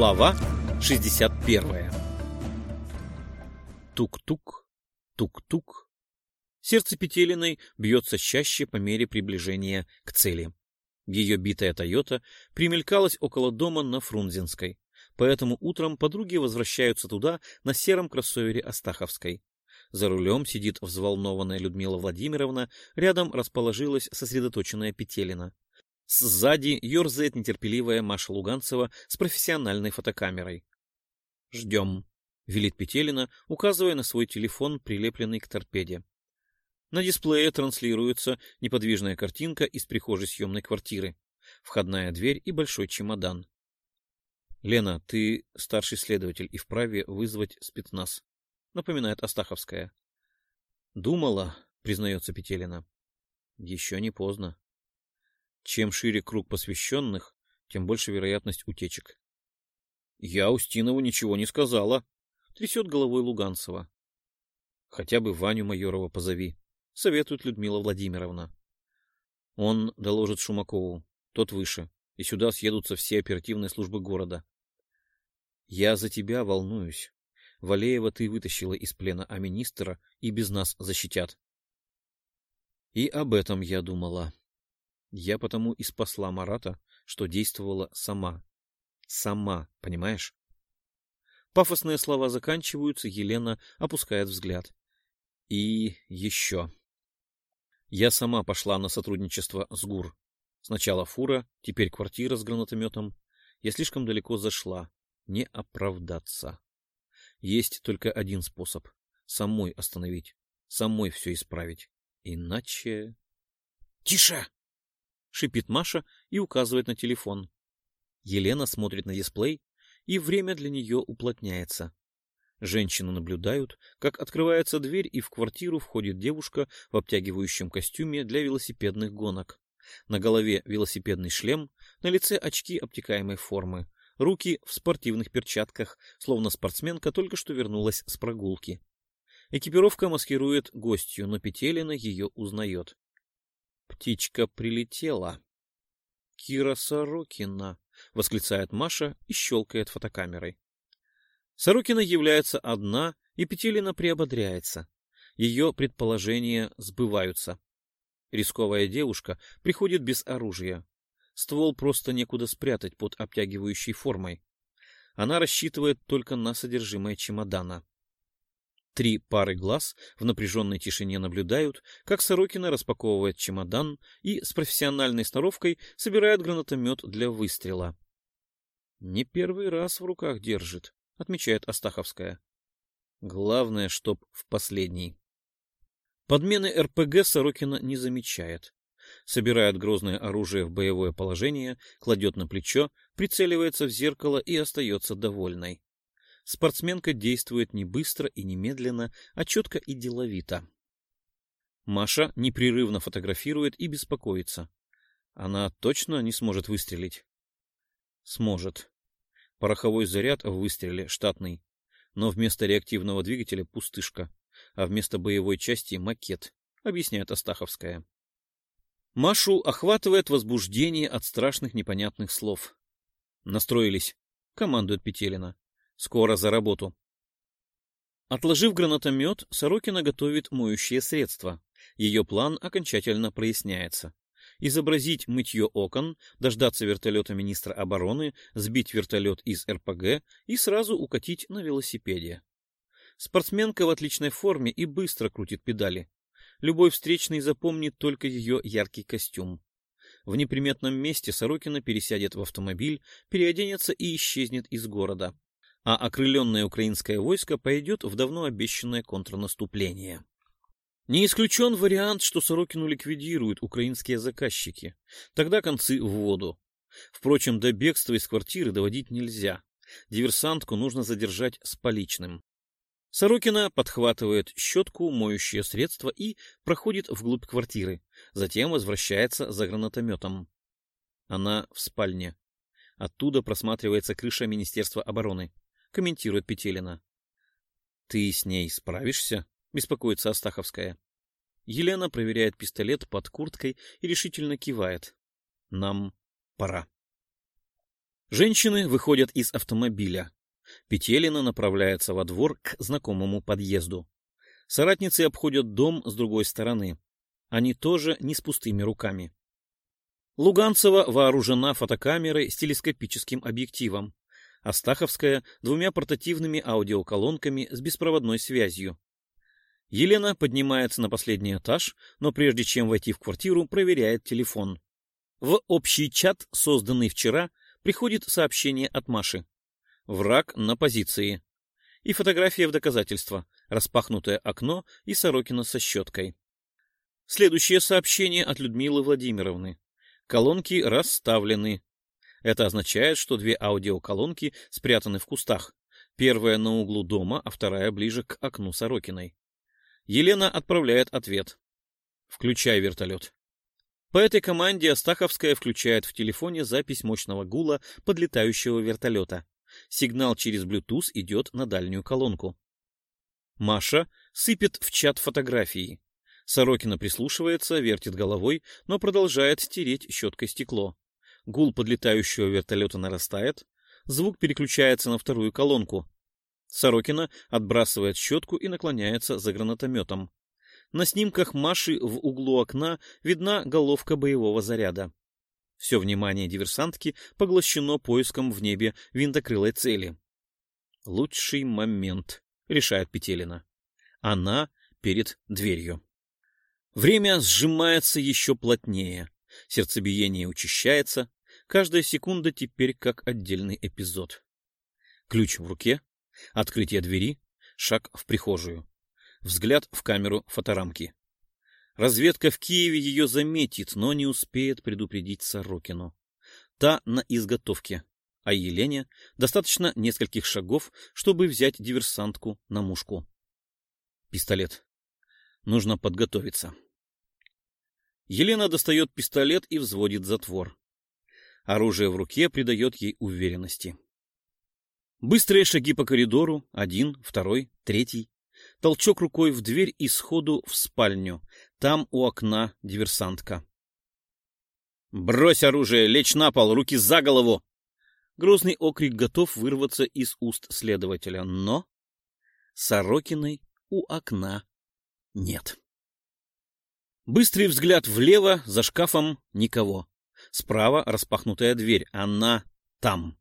Глава 61 Тук-тук, тук-тук. Сердце Петелиной бьется чаще по мере приближения к цели. Ее битая «Тойота» примелькалась около дома на Фрунзенской, поэтому утром подруги возвращаются туда на сером кроссовере Астаховской. За рулем сидит взволнованная Людмила Владимировна, рядом расположилась сосредоточенная Петелина. Сзади ерзает нетерпеливая Маша Луганцева с профессиональной фотокамерой. «Ждем», — велит Петелина, указывая на свой телефон, прилепленный к торпеде. На дисплее транслируется неподвижная картинка из прихожей съемной квартиры, входная дверь и большой чемодан. «Лена, ты старший следователь и вправе вызвать спецназ», — напоминает Астаховская. «Думала», — признается Петелина. «Еще не поздно». Чем шире круг посвященных, тем больше вероятность утечек. — Я Устинову ничего не сказала, — трясет головой Луганцева. — Хотя бы Ваню Майорова позови, — советует Людмила Владимировна. Он доложит Шумакову, тот выше, и сюда съедутся все оперативные службы города. — Я за тебя волнуюсь. Валеева ты вытащила из плена, а министра и без нас защитят. И об этом я думала. Я потому и спасла Марата, что действовала сама. Сама, понимаешь? Пафосные слова заканчиваются, Елена опускает взгляд. И еще. Я сама пошла на сотрудничество с ГУР. Сначала фура, теперь квартира с гранатометом. Я слишком далеко зашла. Не оправдаться. Есть только один способ. Самой остановить. Самой все исправить. Иначе... — Тише! — шипит Маша и указывает на телефон. Елена смотрит на дисплей, и время для нее уплотняется. Женщины наблюдают, как открывается дверь, и в квартиру входит девушка в обтягивающем костюме для велосипедных гонок. На голове велосипедный шлем, на лице очки обтекаемой формы, руки в спортивных перчатках, словно спортсменка только что вернулась с прогулки. Экипировка маскирует гостью, но Петелина ее узнает. Птичка прилетела. Кира Сорокина, восклицает Маша и щелкает фотокамерой. Сорокина является одна, и Петелина приободряется. Ее предположения сбываются. Рисковая девушка приходит без оружия. Ствол просто некуда спрятать под обтягивающей формой. Она рассчитывает только на содержимое чемодана. Три пары глаз в напряженной тишине наблюдают, как Сорокина распаковывает чемодан и с профессиональной сноровкой собирает гранатомет для выстрела. «Не первый раз в руках держит», — отмечает Астаховская. «Главное, чтоб в последний». Подмены РПГ Сорокина не замечает. Собирает грозное оружие в боевое положение, кладет на плечо, прицеливается в зеркало и остается довольной спортсменка действует не быстро и не медленно, а четко и деловито. Маша непрерывно фотографирует и беспокоится. Она точно не сможет выстрелить? Сможет. Пороховой заряд в выстреле штатный, но вместо реактивного двигателя пустышка, а вместо боевой части макет, объясняет Астаховская. Машу охватывает возбуждение от страшных непонятных слов. Настроились, командует Петелина. Скоро за работу. Отложив гранатомет, Сорокина готовит моющее средство. Ее план окончательно проясняется. Изобразить мытье окон, дождаться вертолета министра обороны, сбить вертолет из РПГ и сразу укатить на велосипеде. Спортсменка в отличной форме и быстро крутит педали. Любой встречный запомнит только ее яркий костюм. В неприметном месте Сорокина пересядет в автомобиль, переоденется и исчезнет из города а окрыленное украинское войско пойдет в давно обещанное контрнаступление. Не исключен вариант, что Сорокину ликвидируют украинские заказчики. Тогда концы в воду. Впрочем, до бегства из квартиры доводить нельзя. Диверсантку нужно задержать с поличным. Сорокина подхватывает щетку, моющее средство и проходит вглубь квартиры. Затем возвращается за гранатометом. Она в спальне. Оттуда просматривается крыша Министерства обороны комментирует Петелина. «Ты с ней справишься?» — беспокоится Астаховская. Елена проверяет пистолет под курткой и решительно кивает. «Нам пора». Женщины выходят из автомобиля. Петелина направляется во двор к знакомому подъезду. Соратницы обходят дом с другой стороны. Они тоже не с пустыми руками. Луганцева вооружена фотокамерой с телескопическим объективом. Астаховская — двумя портативными аудиоколонками с беспроводной связью. Елена поднимается на последний этаж, но прежде чем войти в квартиру, проверяет телефон. В общий чат, созданный вчера, приходит сообщение от Маши. Враг на позиции. И фотография в доказательство, распахнутое окно и Сорокина со щеткой. Следующее сообщение от Людмилы Владимировны. Колонки расставлены. Это означает, что две аудиоколонки спрятаны в кустах. Первая на углу дома, а вторая ближе к окну Сорокиной. Елена отправляет ответ. «Включай вертолет». По этой команде Астаховская включает в телефоне запись мощного гула подлетающего вертолета. Сигнал через Bluetooth идет на дальнюю колонку. Маша сыпет в чат фотографии. Сорокина прислушивается, вертит головой, но продолжает стереть щеткой стекло. Гул подлетающего вертолета нарастает. Звук переключается на вторую колонку. Сорокина отбрасывает щетку и наклоняется за гранатометом. На снимках Маши в углу окна видна головка боевого заряда. Все внимание диверсантки поглощено поиском в небе винтокрылой цели. «Лучший момент», — решает Петелина. Она перед дверью. Время сжимается еще плотнее. Сердцебиение учащается. Каждая секунда теперь как отдельный эпизод. Ключ в руке, открытие двери, шаг в прихожую взгляд в камеру фоторамки. Разведка в Киеве ее заметит, но не успеет предупредить Сорокину. Та на изготовке, а Елене достаточно нескольких шагов, чтобы взять диверсантку на мушку. Пистолет. Нужно подготовиться. Елена достает пистолет и взводит затвор. Оружие в руке придает ей уверенности. Быстрые шаги по коридору, один, второй, третий. Толчок рукой в дверь и сходу в спальню. Там у окна диверсантка. «Брось оружие! Лечь на пол! Руки за голову!» Грозный окрик готов вырваться из уст следователя, но Сорокиной у окна нет. Быстрый взгляд влево, за шкафом никого. Справа распахнутая дверь, она там.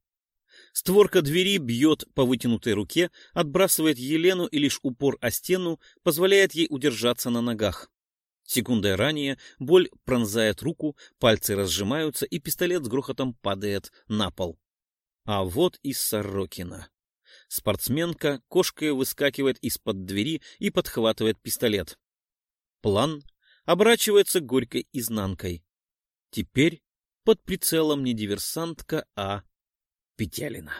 Створка двери бьет по вытянутой руке, отбрасывает Елену, и лишь упор о стену позволяет ей удержаться на ногах. Секундой ранее боль пронзает руку, пальцы разжимаются, и пистолет с грохотом падает на пол. А вот и Сорокина. Спортсменка кошкой выскакивает из-под двери и подхватывает пистолет. План оборачивается горькой изнанкой. Теперь под прицелом не диверсантка, а Петелина.